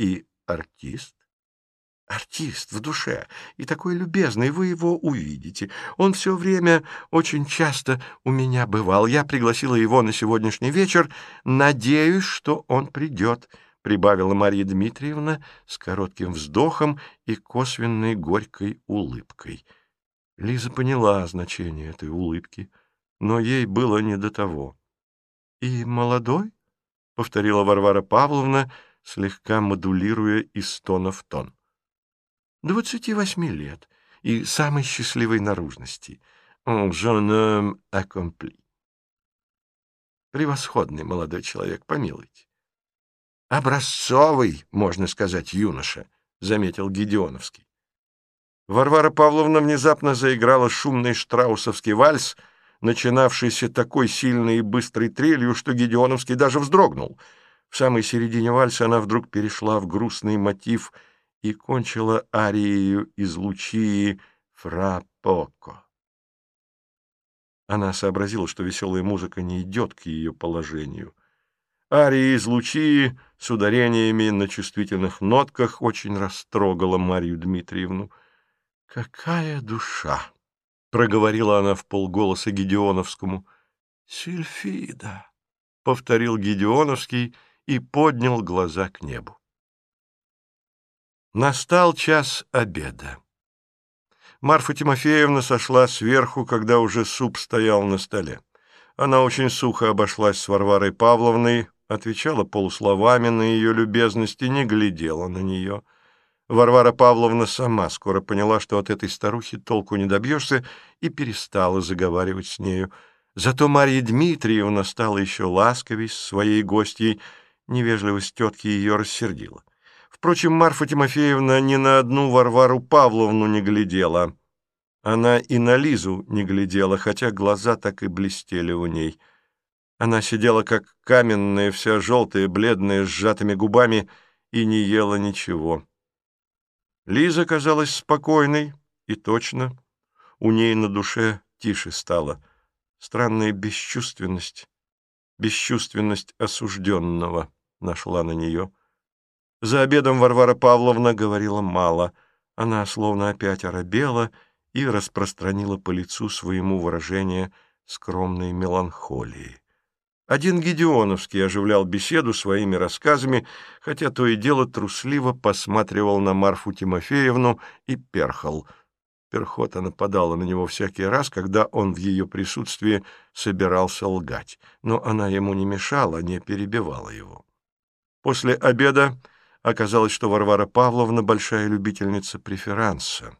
И артист? Артист в душе, и такой любезный, вы его увидите. Он все время очень часто у меня бывал. Я пригласила его на сегодняшний вечер. Надеюсь, что он придет, — прибавила Мария Дмитриевна с коротким вздохом и косвенной горькой улыбкой. Лиза поняла значение этой улыбки, но ей было не до того. — И молодой? — повторила Варвара Павловна, слегка модулируя из тона в тон. — двадцати восьми лет и самой счастливой наружности. Jeune accompli. Превосходный молодой человек, помилуйте. Образцовый, можно сказать, юноша, — заметил Гедеоновский. Варвара Павловна внезапно заиграла шумный штраусовский вальс, начинавшийся такой сильной и быстрой трелью, что Гедеоновский даже вздрогнул. В самой середине вальса она вдруг перешла в грустный мотив — и кончила арией из Лучии «Фра Поко». Она сообразила, что веселая музыка не идет к ее положению. Ария из Лучии с ударениями на чувствительных нотках очень растрогала Марию Дмитриевну. «Какая душа!» — проговорила она в полголоса Гедеоновскому. «Сильфида!» — повторил Гедеоновский и поднял глаза к небу. Настал час обеда. Марфа Тимофеевна сошла сверху, когда уже суп стоял на столе. Она очень сухо обошлась с Варварой Павловной, отвечала полусловами на ее любезности, не глядела на нее. Варвара Павловна сама скоро поняла, что от этой старухи толку не добьешься, и перестала заговаривать с нею. Зато Марья Дмитриевна стала еще ласковей с своей гостьей, невежливость тетки ее рассердила. Впрочем, Марфа Тимофеевна ни на одну Варвару Павловну не глядела. Она и на Лизу не глядела, хотя глаза так и блестели у ней. Она сидела как каменная, вся желтая, бледная, с сжатыми губами, и не ела ничего. Лиза казалась спокойной, и точно. У ней на душе тише стало. Странная бесчувственность, бесчувственность осужденного нашла на нее. За обедом Варвара Павловна говорила мало. Она словно опять оробела и распространила по лицу своему выражение скромной меланхолии. Один Гедеоновский оживлял беседу своими рассказами, хотя то и дело трусливо посматривал на Марфу Тимофеевну и перхал. Перхота нападала на него всякий раз, когда он в ее присутствии собирался лгать, но она ему не мешала, не перебивала его. После обеда Оказалось, что Варвара Павловна большая любительница преферанса.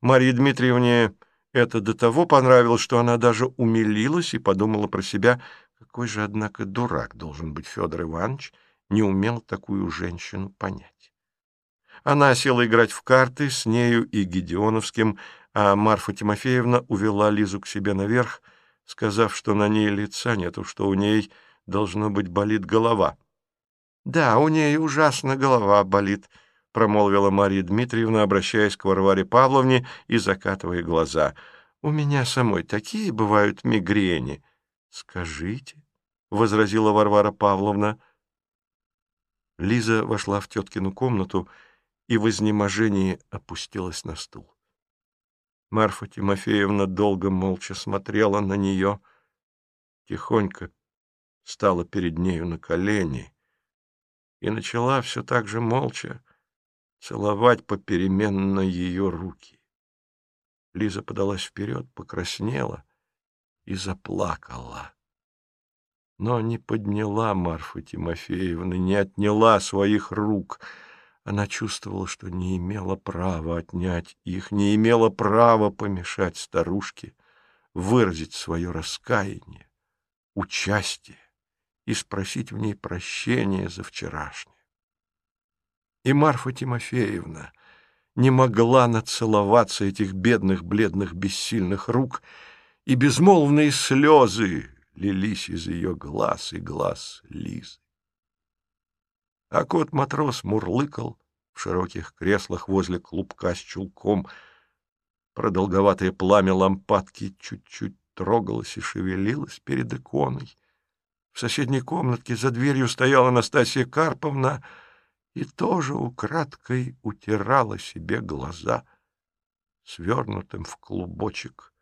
Марье Дмитриевне это до того понравилось, что она даже умилилась и подумала про себя, какой же, однако, дурак должен быть Федор Иванович, не умел такую женщину понять. Она села играть в карты с нею и Гедеоновским, а Марфа Тимофеевна увела Лизу к себе наверх, сказав, что на ней лица нету, что у ней, должно быть, болит голова. — Да, у ней ужасно голова болит, — промолвила Мария Дмитриевна, обращаясь к Варваре Павловне и закатывая глаза. — У меня самой такие бывают мигрени. — Скажите, — возразила Варвара Павловна. Лиза вошла в теткину комнату и в изнеможении опустилась на стул. Марфа Тимофеевна долго молча смотрела на нее, тихонько стала перед нею на колени и начала все так же молча целовать попеременно ее руки. Лиза подалась вперед, покраснела и заплакала. Но не подняла Марфа Тимофеевна, не отняла своих рук. Она чувствовала, что не имела права отнять их, не имела права помешать старушке выразить свое раскаяние, участие и спросить в ней прощения за вчерашнее. И Марфа Тимофеевна не могла нацеловаться этих бедных, бледных, бессильных рук, и безмолвные слезы лились из ее глаз и глаз Лизы. А кот-матрос мурлыкал в широких креслах возле клубка с чулком. Продолговатое пламя лампадки чуть-чуть трогалось и шевелилось перед иконой. В соседней комнатке за дверью стояла Настасья Карповна и тоже украдкой утирала себе глаза свернутым в клубочек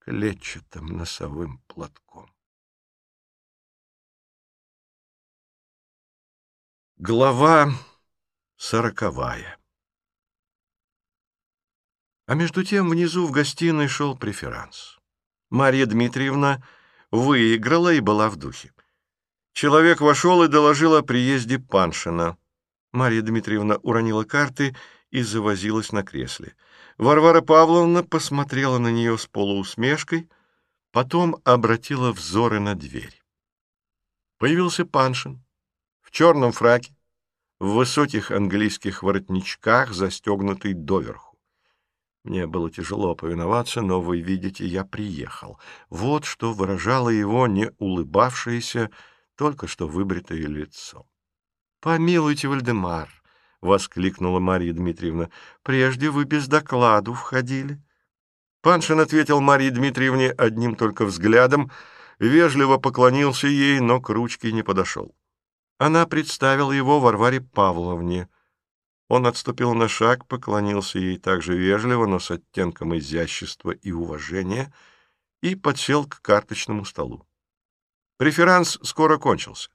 клетчатым носовым платком. Глава сороковая А между тем внизу в гостиной шел преферанс. Марья Дмитриевна выиграла и была в духе. Человек вошел и доложил о приезде Паншина. Марья Дмитриевна уронила карты и завозилась на кресле. Варвара Павловна посмотрела на нее с полуусмешкой, потом обратила взоры на дверь. Появился Паншин в черном фраке, в высоких английских воротничках, застегнутый доверху. Мне было тяжело повиноваться, но вы видите, я приехал. Вот что выражало его не улыбавшееся, только что выбритое лицо. «Помилуйте, Вальдемар!» — воскликнула Марья Дмитриевна. «Прежде вы без докладу входили». Паншин ответил Марье Дмитриевне одним только взглядом, вежливо поклонился ей, но к ручке не подошел. Она представила его Варваре Павловне. Он отступил на шаг, поклонился ей также вежливо, но с оттенком изящества и уважения, и подсел к карточному столу. Преферанс скоро кончился.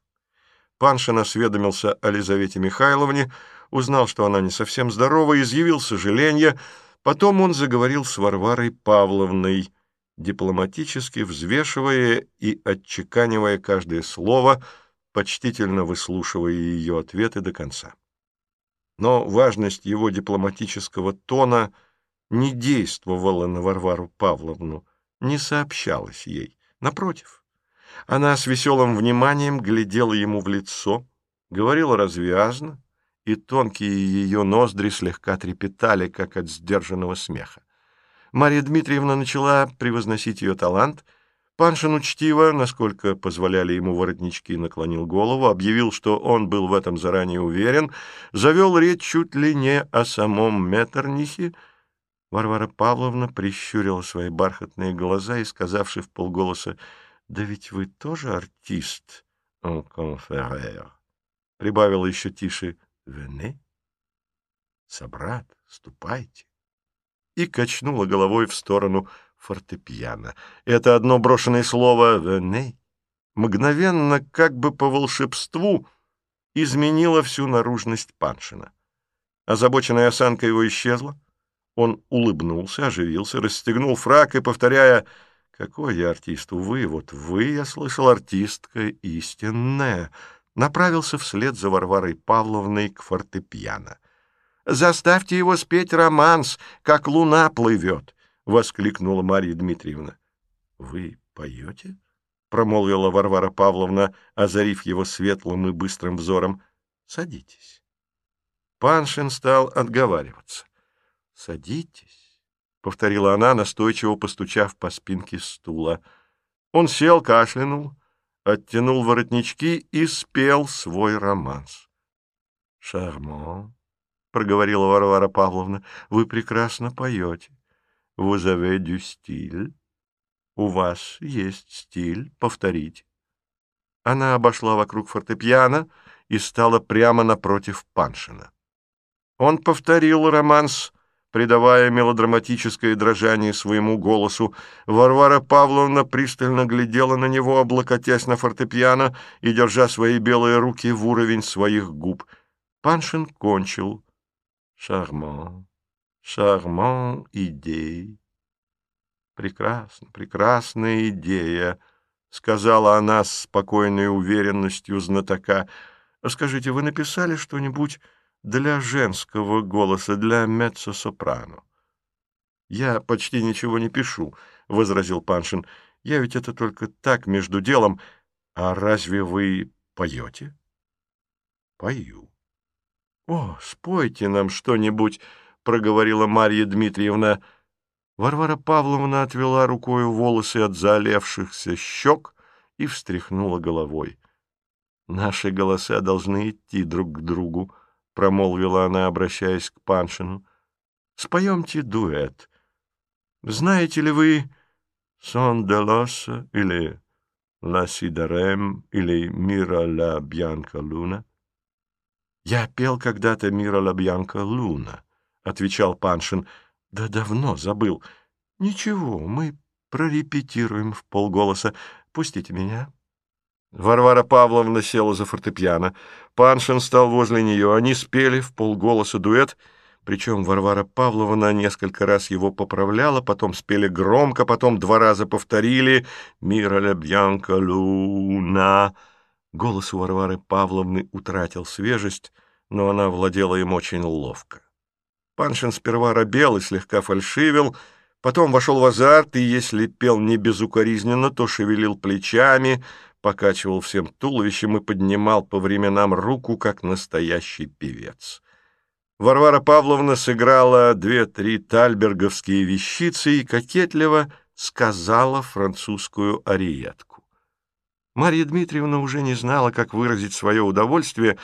Паншин осведомился о Лизавете Михайловне, узнал, что она не совсем здорова, изъявил сожаление. Потом он заговорил с Варварой Павловной, дипломатически взвешивая и отчеканивая каждое слово, почтительно выслушивая ее ответы до конца. Но важность его дипломатического тона не действовала на Варвару Павловну, не сообщалась ей. Напротив, она с веселым вниманием глядела ему в лицо, говорила развязно, и тонкие ее ноздри слегка трепетали, как от сдержанного смеха. Марья Дмитриевна начала превозносить ее талант. Паншин учтиво, насколько позволяли ему воротнички, наклонил голову, объявил, что он был в этом заранее уверен, завел речь чуть ли не о самом Меттернихе. Варвара Павловна прищурила свои бархатные глаза и, сказавши в полголоса да ведь вы тоже артист, en confrère. Прибавила еще тише, вене. Собрат, ступайте. И качнула головой в сторону фортепиано. Это одно брошенное слово «вене» мгновенно, как бы по волшебству, изменило всю наружность Паншина. Озабоченная осанка его исчезла. Он улыбнулся, оживился, расстегнул фрак и, повторяя какой я артист? Увы, вот вы, я слышал, артистка истинная. Направился вслед за Варварой Павловной к фортепиано. «Заставьте его спеть романс, как луна плывет!» — воскликнула Марья Дмитриевна. «Вы поете?» — промолвила Варвара Павловна, озарив его светлым и быстрым взором. «Садитесь». Паншин стал отговариваться. «Садитесь» повторила она, настойчиво постучав по спинке стула. Он сел, кашлянул, оттянул воротнички и спел свой романс. «Шарман», — проговорила Варвара Павловна, — «вы прекрасно поете. Vous avez style. У вас есть стиль, повторите». Она обошла вокруг фортепиано и стала прямо напротив Паншина. Он повторил романс придавая мелодраматическое дрожание своему голосу. Варвара Павловна пристально глядела на него, облокотясь на фортепиано и держа свои белые руки в уровень своих губ. Паншин кончил. «Шарман, шарман идей». «Прекрасно, прекрасная идея», — сказала она с спокойной уверенностью знатока. «Скажите, вы написали что-нибудь для женского голоса, для меццо-сопрано. «Я почти ничего не пишу», — возразил Паншин. «Я ведь это только так, между делом. А разве вы поете?» «Пою». «О, спойте нам что-нибудь», — проговорила Марья Дмитриевна. Варвара Павловна отвела рукою волосы от заолевшихся щек и встряхнула головой. «Наши голоса должны идти друг к другу», — промолвила она, обращаясь к Паншину. — Споемте дуэт. Знаете ли вы «Сон де лоса» или «Ла Сидарем» или «Мира ла Бьянка Луна»? «Я пел когда-то Мира Лабьянка Луна», — отвечал Паншин. «Да давно забыл. Ничего, мы прорепетируем в полголоса. Пустите меня». Варвара Павловна села за фортепиано. Паншин стал возле нее. Они спели в полголоса дуэт, причем Варвара Павловна несколько раз его поправляла, потом спели громко, потом два раза повторили «Мира Лабьянка Луна». Голос у Варвары Павловны утратил свежесть, но она владела им очень ловко. Паншин сперва робел и слегка фальшивил, потом вошел в азарт и, если пел не безукоризненно, то шевелил плечами, покачивал всем туловищем и поднимал по временам руку, как настоящий певец. Варвара Павловна сыграла две-три тальберговские вещицы и кокетливо сказала французскую ариетку. Марья Дмитриевна уже не знала, как выразить свое удовольствие.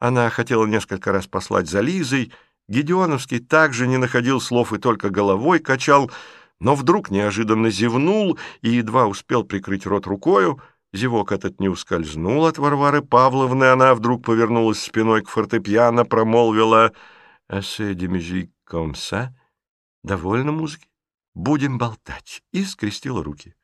Она хотела несколько раз послать за Лизой. Гедеоновский также не находил слов и только головой качал, но вдруг неожиданно зевнул и едва успел прикрыть рот рукою. Зевок этот не ускользнул от Варвары Павловны. Она вдруг повернулась спиной к фортепиано, промолвила «Assez de musique comme ça». «Довольно музыки? Будем болтать». И скрестила руки.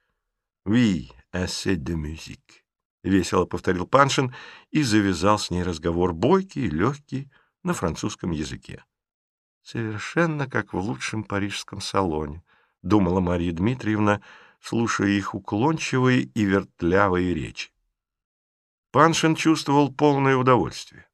«Oui, assez de musique», — весело повторил Паншин и завязал с ней разговор, бойкий, легкий, на французском языке. «Совершенно как в лучшем парижском салоне», — думала Мария Дмитриевна, слушая их уклончивые и вертлявые речи. Паншин чувствовал полное удовольствие.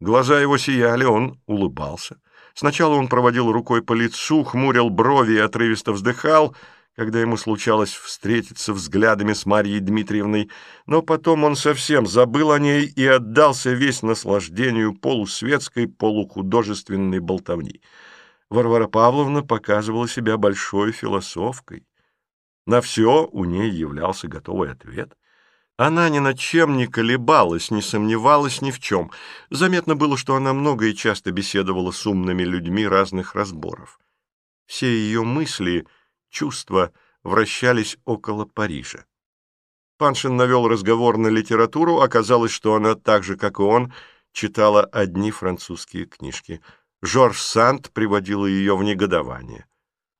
Глаза его сияли, он улыбался. Сначала он проводил рукой по лицу, хмурил брови и отрывисто вздыхал — когда ему случалось встретиться взглядами с Марьей Дмитриевной, но потом он совсем забыл о ней и отдался весь наслаждению полусветской, полухудожественной болтовни. Варвара Павловна показывала себя большой философкой. На все у ней являлся готовый ответ. Она ни над чем не колебалась, не сомневалась ни в чем. Заметно было, что она много и часто беседовала с умными людьми разных разборов. Все ее мысли — чувства вращались около Парижа. Паншин навел разговор на литературу, оказалось, что она так же, как и он, читала одни французские книжки. Жорж Санд приводила ее в негодование.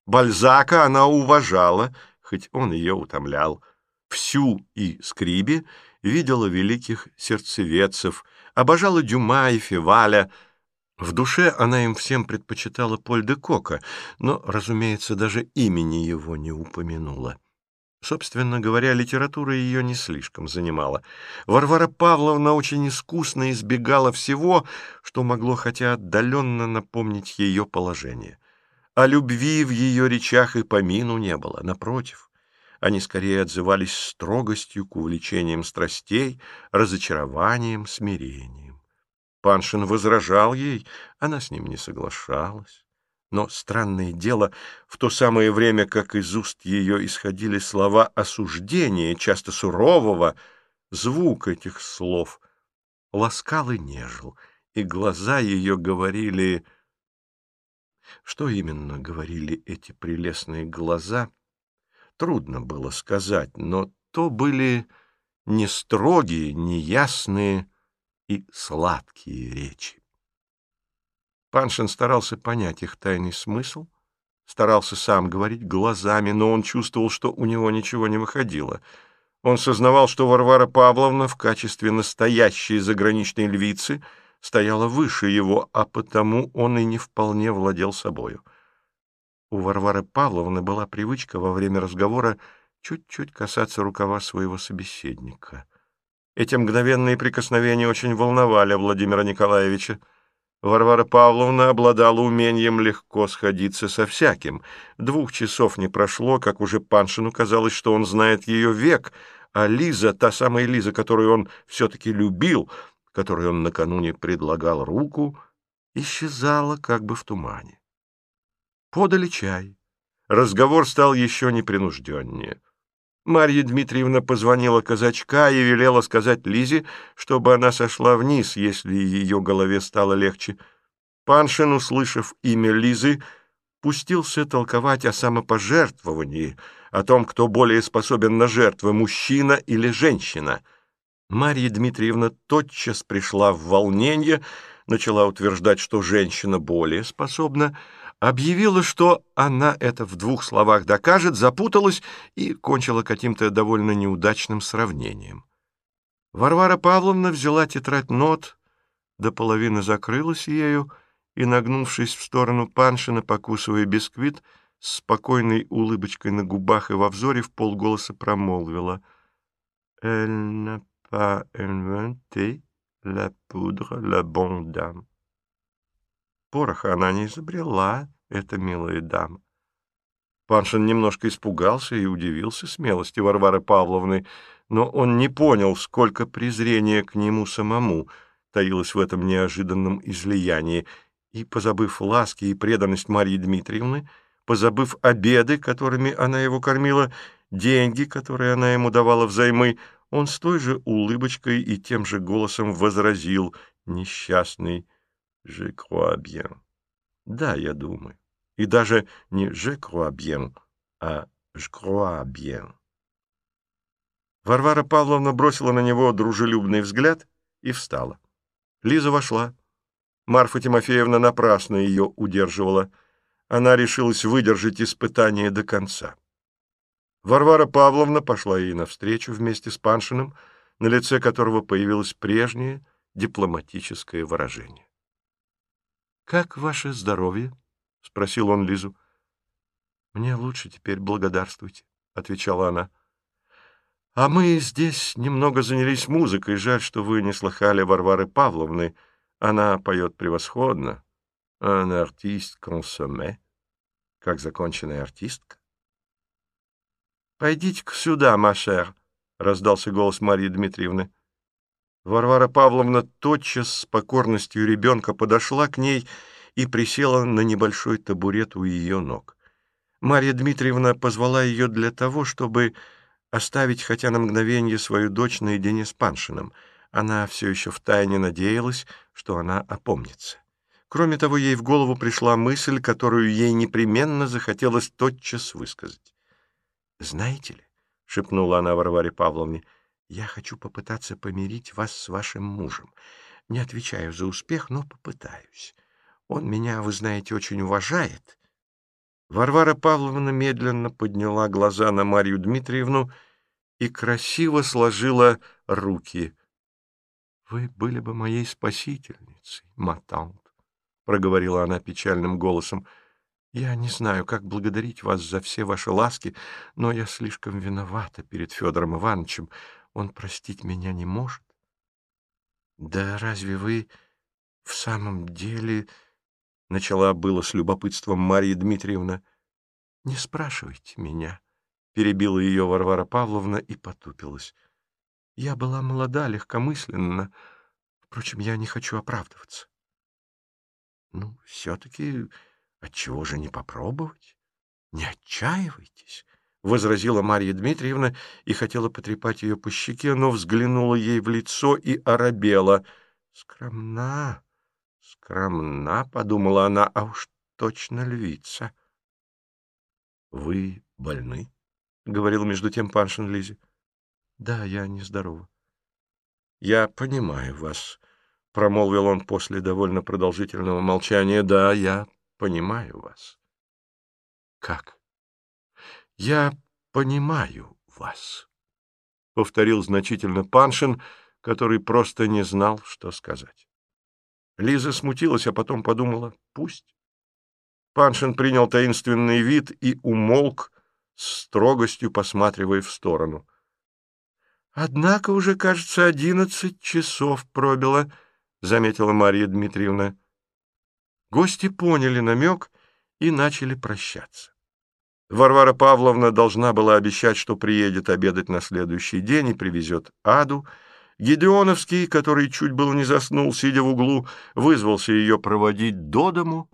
Бальзака она уважала, хоть он ее утомлял. Всю и Скриби видела великих сердцеведцев, обожала Дюма и Феваля — в душе она им всем предпочитала Поль де Кока, но, разумеется, даже имени его не упомянула. Собственно говоря, литература ее не слишком занимала. Варвара Павловна очень искусно избегала всего, что могло хотя отдаленно напомнить ее положение. О любви в ее речах и помину не было, напротив. Они скорее отзывались строгостью к увлечениям страстей, разочарованием, смирением. Паншин возражал ей, она с ним не соглашалась. Но странное дело, в то самое время, как из уст ее исходили слова осуждения, часто сурового, звук этих слов ласкал и нежил, и глаза ее говорили... Что именно говорили эти прелестные глаза, трудно было сказать, но то были не строгие, не ясные, и сладкие речи. Паншин старался понять их тайный смысл, старался сам говорить глазами, но он чувствовал, что у него ничего не выходило. Он сознавал, что Варвара Павловна в качестве настоящей заграничной львицы стояла выше его, а потому он и не вполне владел собою. У Варвары Павловны была привычка во время разговора чуть-чуть касаться рукава своего собеседника. Эти мгновенные прикосновения очень волновали Владимира Николаевича. Варвара Павловна обладала умением легко сходиться со всяким. Двух часов не прошло, как уже Паншину казалось, что он знает ее век, а Лиза, та самая Лиза, которую он все-таки любил, которой он накануне предлагал руку, исчезала как бы в тумане. Подали чай. Разговор стал еще непринужденнее. Марья Дмитриевна позвонила казачка и велела сказать Лизе, чтобы она сошла вниз, если ее голове стало легче. Паншин, услышав имя Лизы, пустился толковать о самопожертвовании, о том, кто более способен на жертвы, мужчина или женщина. Марья Дмитриевна тотчас пришла в волнение, начала утверждать, что женщина более способна, объявила, что она это в двух словах докажет, запуталась и кончила каким-то довольно неудачным сравнением. Варвара Павловна взяла тетрадь нот, до половины закрылась ею и, нагнувшись в сторону Паншина, покусывая бисквит, с спокойной улыбочкой на губах и во взоре в полголоса промолвила «Elle n'a pas inventé la poudre, la bonne dame». Пороха она не изобрела, эта милая дама. Паншин немножко испугался и удивился смелости Варвары Павловны, но он не понял, сколько презрения к нему самому таилось в этом неожиданном излиянии, и, позабыв ласки и преданность Марьи Дмитриевны, позабыв обеды, которыми она его кормила, деньги, которые она ему давала взаймы, он с той же улыбочкой и тем же голосом возразил, несчастный, «Je crois bien». «Да, я думаю». И даже не «je crois bien», а «je crois bien». Варвара Павловна бросила на него дружелюбный взгляд и встала. Лиза вошла. Марфа Тимофеевна напрасно ее удерживала. Она решилась выдержать испытание до конца. Варвара Павловна пошла ей навстречу вместе с Паншиным, на лице которого появилось прежнее дипломатическое выражение. «Как ваше здоровье?» — спросил он Лизу. «Мне лучше теперь, благодарствуйте», — отвечала она. «А мы здесь немного занялись музыкой. Жаль, что вы не слыхали Варвары Павловны. Она поет превосходно. Un artiste consommé. Как законченная артистка. «Пойдите-ка сюда, Машер», — раздался голос Марьи Дмитриевны. Варвара Павловна тотчас с покорностью ребенка подошла к ней и присела на небольшой табурет у ее ног. Марья Дмитриевна позвала ее для того, чтобы оставить хотя на мгновение свою дочь наедине с Паншиным. Она все еще втайне надеялась, что она опомнится. Кроме того, ей в голову пришла мысль, которую ей непременно захотелось тотчас высказать. «Знаете ли», — шепнула она Варваре Павловне, — «я хочу попытаться помирить вас с вашим мужем. Не отвечаю за успех, но попытаюсь. Он меня, вы знаете, очень уважает». Варвара Павловна медленно подняла глаза на Марию Дмитриевну и красиво сложила руки. «Вы были бы моей спасительницей, Матант», — проговорила она печальным голосом. Я не знаю, как благодарить вас за все ваши ласки, но я слишком виновата перед Федором Ивановичем. Он простить меня не может. Да разве вы в самом деле... Начала было с любопытством Марья Дмитриевна. Не спрашивайте меня, перебила ее Варвара Павловна и потупилась. Я была молода, легкомысленна. Впрочем, я не хочу оправдываться. Ну, все-таки Отчего же не попробовать? Не отчаивайтесь, — возразила Марья Дмитриевна и хотела потрепать ее по щеке, но взглянула ей в лицо и оробела. Скромна, скромна, — подумала она, — а уж точно львица. — Вы больны? — говорил между тем Паншин Лизе. — Да, я нездорова. — Я понимаю вас, — промолвил он после довольно продолжительного молчания. — Да, я понимаю вас. Как? Я понимаю вас, — повторил значительно Паншин, который просто не знал, что сказать. Лиза смутилась, а потом подумала, пусть. Паншин принял таинственный вид и умолк, строгостью посматривая в сторону. «Однако уже, кажется, одиннадцать часов пробило», — заметила Марья Дмитриевна. Гости поняли намек и начали прощаться. Варвара Павловна должна была обещать, что приедет обедать на следующий день и привезет Аду. Гедеоновский, который чуть было не заснул, сидя в углу, вызвался ее проводить до дому.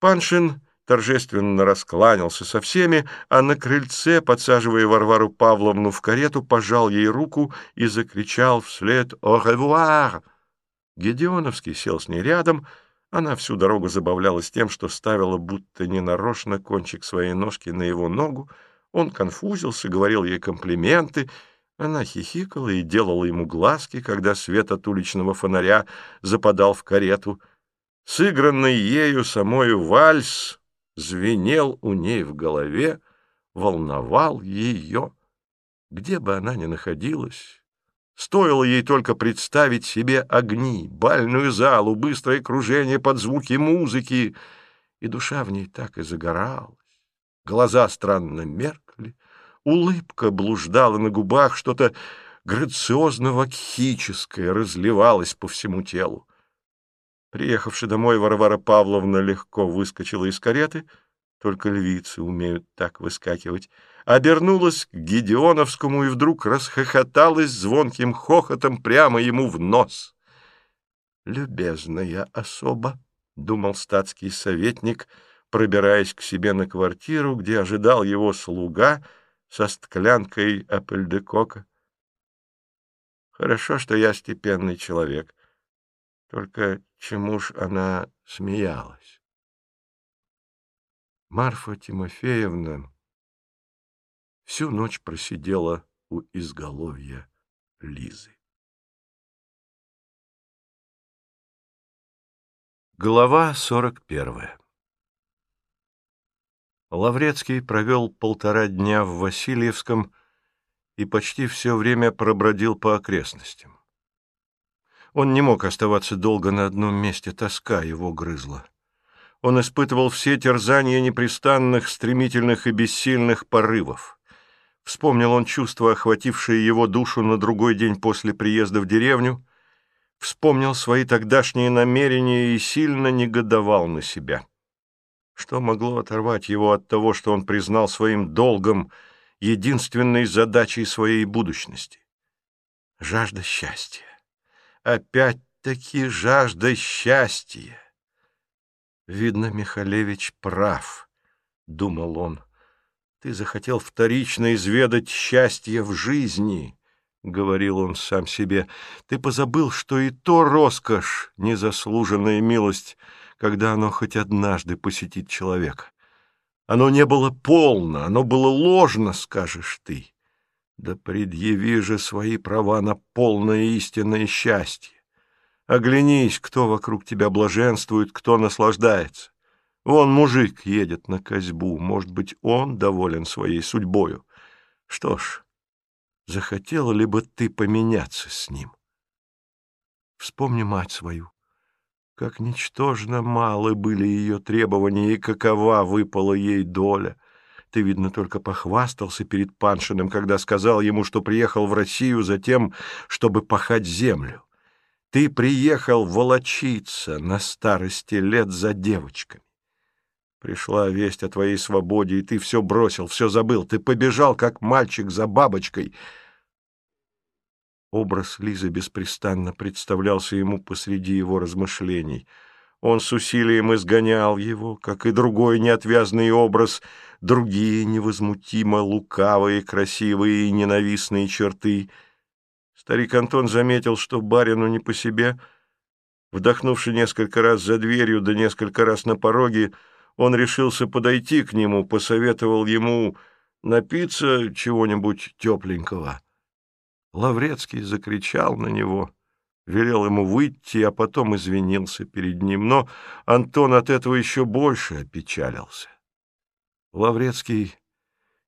Паншин торжественно раскланялся со всеми, а на крыльце, подсаживая Варвару Павловну в карету, пожал ей руку и закричал вслед «Au revoir!». Гедеоновский сел с ней рядом — она всю дорогу забавлялась тем, что ставила будто ненарочно кончик своей ножки на его ногу. Он конфузился, говорил ей комплименты. Она хихикала и делала ему глазки, когда свет от уличного фонаря западал в карету. Сыгранный ею самою вальс звенел у ней в голове, волновал ее. Где бы она ни находилась, стоило ей только представить себе огни, бальную залу, быстрое кружение под звуки музыки, и душа в ней так и загоралась. Глаза странно меркли, улыбка блуждала на губах, что-то грациозно-вакхическое разливалось по всему телу. Приехавши домой, Варвара Павловна легко выскочила из кареты, только львицы умеют так выскакивать, обернулась к Гедеоновскому и вдруг расхохоталась звонким хохотом прямо ему в нос. «Любезная особа», — думал статский советник, пробираясь к себе на квартиру, где ожидал его слуга со склянкой апельдекока. «Хорошо, что я степенный человек. Только чему ж она смеялась?» Марфа Тимофеевна всю ночь просидела у изголовья Лизы. Глава сорок первая Лаврецкий провел полтора дня в Васильевском и почти все время пробродил по окрестностям. Он не мог оставаться долго на одном месте, тоска его грызла он испытывал все терзания непрестанных, стремительных и бессильных порывов. Вспомнил он чувства, охватившие его душу на другой день после приезда в деревню, вспомнил свои тогдашние намерения и сильно негодовал на себя. Что могло оторвать его от того, что он признал своим долгом единственной задачей своей будущности? Жажда счастья. Опять-таки жажда счастья. Видно, Михалевич прав, — думал он. Ты захотел вторично изведать счастье в жизни, — говорил он сам себе. Ты позабыл, что и то роскошь, незаслуженная милость, когда оно хоть однажды посетит человека. Оно не было полно, оно было ложно, скажешь ты. Да предъяви же свои права на полное истинное счастье. Оглянись, кто вокруг тебя блаженствует, кто наслаждается. Вон мужик едет на козьбу, может быть, он доволен своей судьбою. Что ж, захотела ли бы ты поменяться с ним? Вспомни мать свою. Как ничтожно малы были ее требования, и какова выпала ей доля. Ты, видно, только похвастался перед Паншиным, когда сказал ему, что приехал в Россию за тем, чтобы пахать землю. Ты приехал волочиться на старости лет за девочками. Пришла весть о твоей свободе, и ты все бросил, все забыл. Ты побежал, как мальчик, за бабочкой. Образ Лизы беспрестанно представлялся ему посреди его размышлений. Он с усилием изгонял его, как и другой неотвязный образ, другие невозмутимо лукавые, красивые и ненавистные черты — Старик Антон заметил, что барину не по себе. Вдохнувши несколько раз за дверью, да несколько раз на пороге, он решился подойти к нему, посоветовал ему напиться чего-нибудь тепленького. Лаврецкий закричал на него, велел ему выйти, а потом извинился перед ним, но Антон от этого еще больше опечалился. Лаврецкий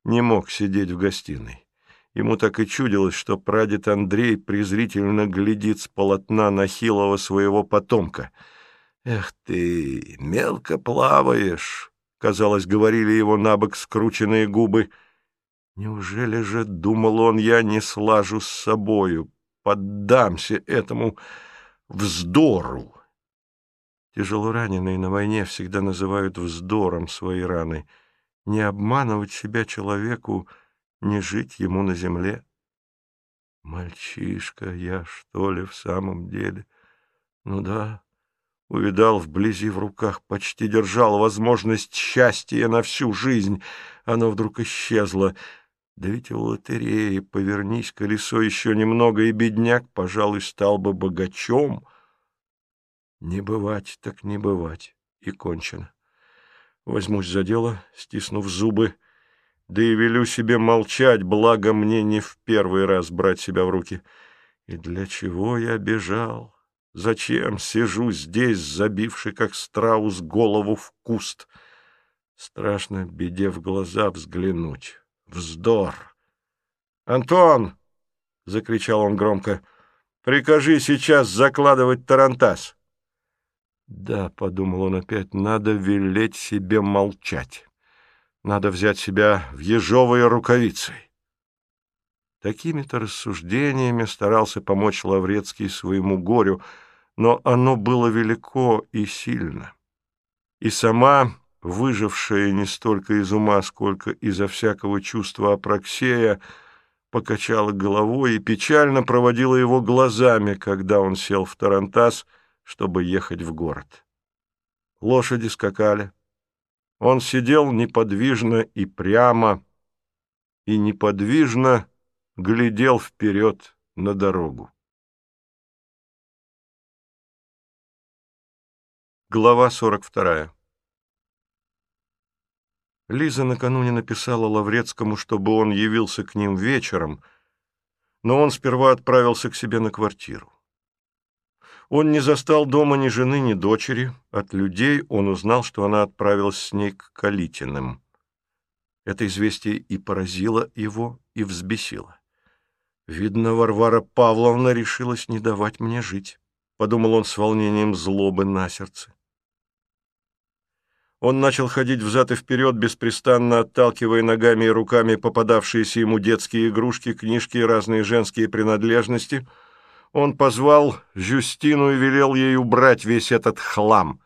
не мог сидеть в гостиной. Ему так и чудилось, что прадед Андрей презрительно глядит с полотна на хилого своего потомка. «Эх ты, мелко плаваешь!» — казалось, говорили его набок скрученные губы. «Неужели же, — думал он, — я не слажу с собою, поддамся этому вздору?» Тяжело раненые на войне всегда называют вздором свои раны. Не обманывать себя человеку — не жить ему на земле. Мальчишка я, что ли, в самом деле? Ну да, увидал вблизи в руках, почти держал возможность счастья на всю жизнь. Оно вдруг исчезло. Да ведь в лотерее, повернись колесо еще немного, и бедняк, пожалуй, стал бы богачом. Не бывать, так не бывать, и кончено. Возьмусь за дело, стиснув зубы, Да и велю себе молчать, благо мне не в первый раз брать себя в руки. И для чего я бежал? Зачем сижу здесь, забивший, как страус, голову в куст? Страшно беде в глаза взглянуть. Вздор! «Антон!» — закричал он громко. «Прикажи сейчас закладывать тарантас!» «Да», — подумал он опять, — «надо велеть себе молчать. Надо взять себя в ежовые рукавицы». Такими-то рассуждениями старался помочь Лаврецкий своему горю, но оно было велико и сильно. И сама, выжившая не столько из ума, сколько изо всякого чувства Апраксея, покачала головой и печально проводила его глазами, когда он сел в тарантас, чтобы ехать в город. Лошади скакали. Он сидел неподвижно и прямо, и неподвижно глядел вперед на дорогу. Глава 42 Лиза накануне написала Лаврецкому, чтобы он явился к ним вечером, но он сперва отправился к себе на квартиру. Он не застал дома ни жены, ни дочери. От людей он узнал, что она отправилась с ней к Калитиным. Это известие и поразило его, и взбесило. «Видно, Варвара Павловна решилась не давать мне жить», — подумал он с волнением злобы на сердце. Он начал ходить взад и вперед, беспрестанно отталкивая ногами и руками попадавшиеся ему детские игрушки, книжки и разные женские принадлежности. Он позвал Жюстину и велел ей убрать весь этот хлам.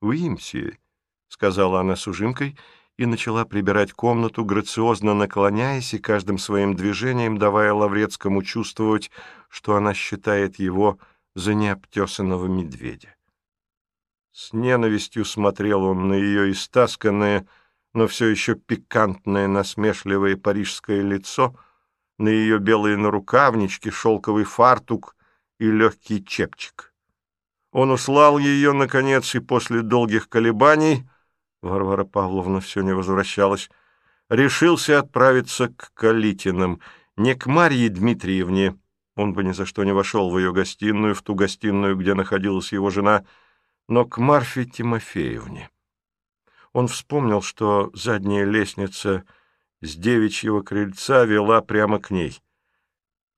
«Уимси», — сказала она с ужимкой, — и начала прибирать комнату, грациозно наклоняясь и каждым своим движением давая Лаврецкому чувствовать, что она считает его за необтесанного медведя. С ненавистью смотрел он на ее истасканное, но все еще пикантное, насмешливое парижское лицо, на ее белые нарукавнички, шелковый фартук и легкий чепчик. Он услал ее, наконец, и после долгих колебаний — Варвара Павловна все не возвращалась. Решился отправиться к Калитиным, не к Марье Дмитриевне. Он бы ни за что не вошел в ее гостиную, в ту гостиную, где находилась его жена, но к Марфе Тимофеевне. Он вспомнил, что задняя лестница с девичьего крыльца вела прямо к ней.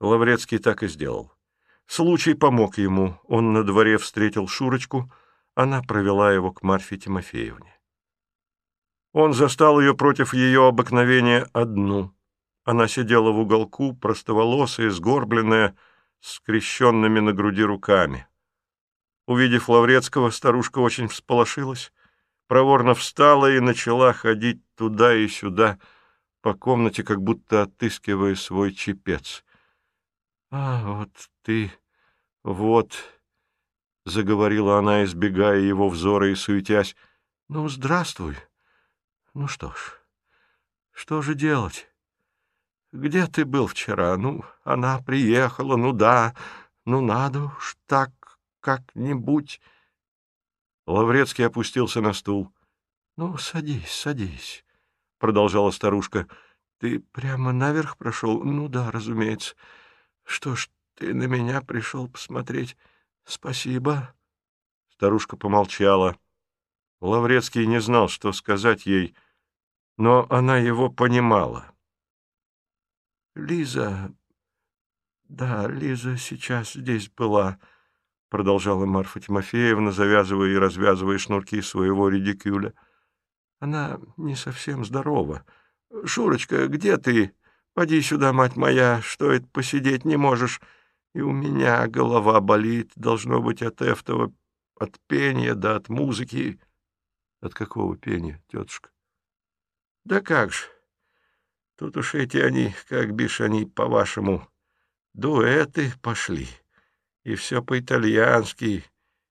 Лаврецкий так и сделал. Случай помог ему. Он на дворе встретил Шурочку, она провела его к Марфе Тимофеевне. Он застал ее против ее обыкновения одну. Она сидела в уголку, простоволосая, сгорбленная, скрещенными на груди руками. Увидев Лаврецкого, старушка очень всполошилась, проворно встала и начала ходить туда и сюда по комнате, как будто отыскивая свой чепец. — А вот ты, вот, — заговорила она, избегая его взора и суетясь, — ну, здравствуй. — ну что ж, что же делать? Где ты был вчера? Ну, она приехала, ну да, ну надо уж так как-нибудь. Лаврецкий опустился на стул. — Ну, садись, садись, — продолжала старушка. — Ты прямо наверх прошел? Ну да, разумеется. Что ж, ты на меня пришел посмотреть? Спасибо. Старушка помолчала. Лаврецкий не знал, что сказать ей, но она его понимала. «Лиза... Да, Лиза сейчас здесь была», — продолжала Марфа Тимофеевна, завязывая и развязывая шнурки своего редикюля. «Она не совсем здорова. Шурочка, где ты? Поди сюда, мать моя, что это посидеть не можешь? И у меня голова болит, должно быть, от этого, от пения да от музыки». «От какого пения, тетушка?» Да как ж, тут уж эти они, как бишь они, по-вашему, дуэты пошли. И все по-итальянски,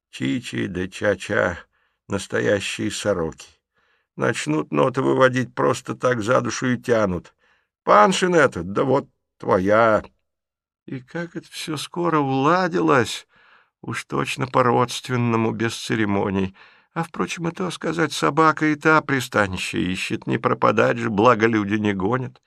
чичи да ча-ча, настоящие сороки. Начнут ноты выводить просто так за душу и тянут. Паншин этот, да вот твоя. И как это все скоро уладилось, уж точно по-родственному, без церемоний. А, впрочем, и то сказать, собака и та пристанище ищет, не пропадать же, благо люди не гонят.